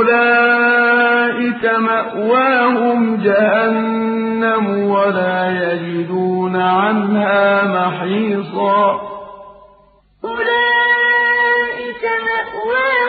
أولئك مأواهم جهنم ولا يجدون عنها محيصا أولئك مأواهم